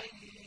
عليه